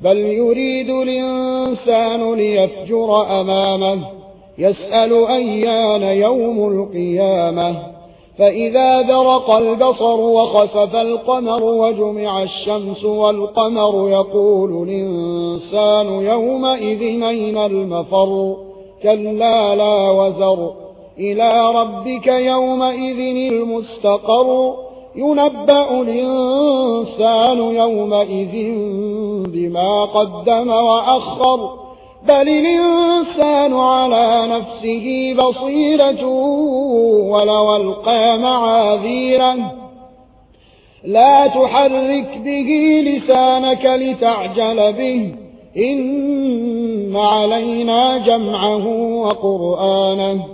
بل يريد الإنسان ليفجر أمامه يسأل أيان يوم القيامة. فإذا درق البصر وخسف القمر وجمع الشمس والقمر يقول الإنسان يومئذ من المفر؟ كلا لا وزر. إلى ربك يومئذ المستقر. ينبأ الإنسان يومئذ بما قدم وأخر. بل الإنسان على نفسه بصيرة ولو ألقى معاذيرا لا تحرك به لسانك لتعجل به. إن علينا جمعه وقرآنه.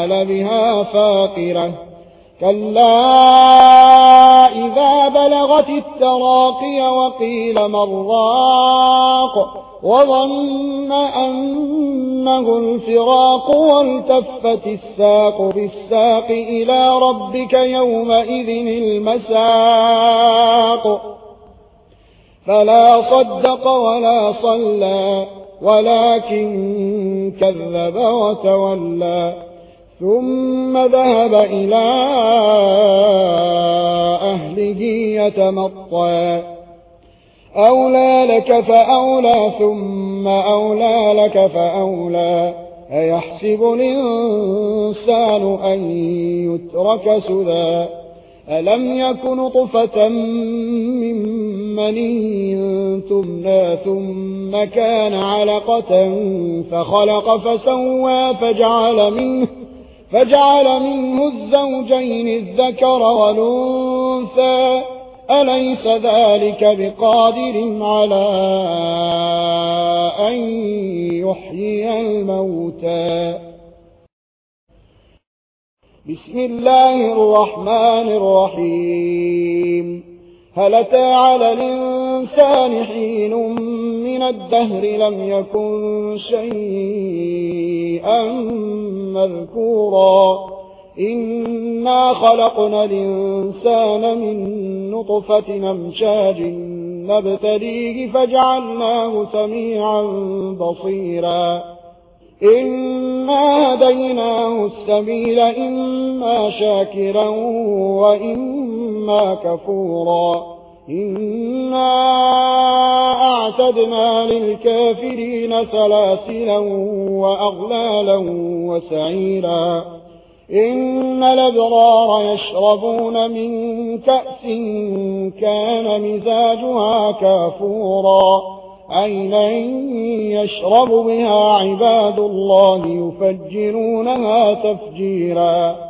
جعل بها فاقرة كلا إذا بلغت التراقي وقيل مراق وظن أنه الفراق والتفت الساق بالساق إلى ربك يومئذ المساق فلا صدق ولا صلى ولكن كذب وتولى ثم ذهب إلى أهله يتمطى. أولى لك فأولى ثم أولى لك فأولى. أيحسب الإنسان أن يترك سدى؟ ألم يكن طفة من مني تمنى ثم كان علقة فخلق فسوى فجعل منه فجعل منه الزوجين الذكر والأنثى. أليس ذلك بقادر على أن يحيي الموتى؟ بسم الله الرحمن الرحيم. هل أتى على الإنسان حين من الدهر لم يكن شيئا مذكورا. إنا خلقنا الإنسان من نطفة نمشاج نبتليه فجعلناه سميعا بصيرا. إنا هديناه السبيل إما شاكرا وإما كفورا. إنا أعتدنا للكافرين سلاسلا وأغلالا وسعيرا إن الأبرار يشربون من كأس كان مزاجها كافورا أين يشرب بها عباد الله يفجرونها تفجيرا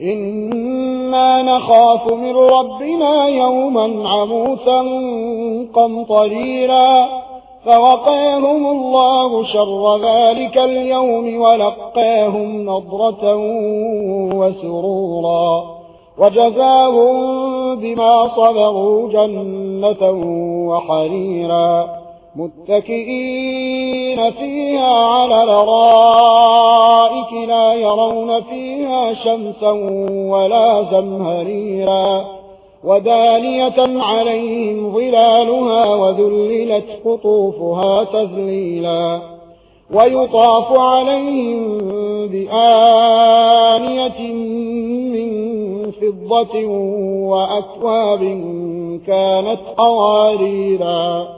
إنا نخاف من ربنا يوما عموسا قمطريرا فوقاهم الله شر ذلك اليوم ولقاهم نضرة وسرورا وجزاهم بما صبروا جنة وحريرا متكئين فيها على الرائك لا يرون فيها شمسا ولا زمهريرا ودانية عليهم ظلالها وذللت قطوفها تذليلا ويطاف عليهم بآنية من فضة وأكواب كانت قواريرا